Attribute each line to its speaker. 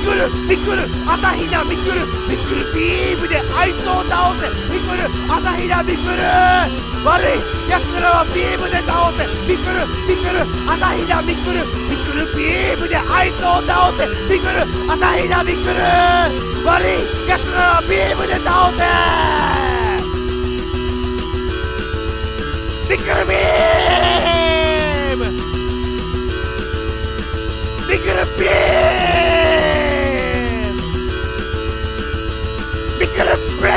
Speaker 1: ビクルビクル朝日奈ビクルビクルビームであいつを倒せ。ビクル朝日奈ビクル悪い奴らはビームで倒せ。ビクルビクル朝日奈ビクルビクルビームであいつを倒せ。ビクル朝日奈ビクル悪い奴らはビームで倒せ。ビクルビームビクルビーム because of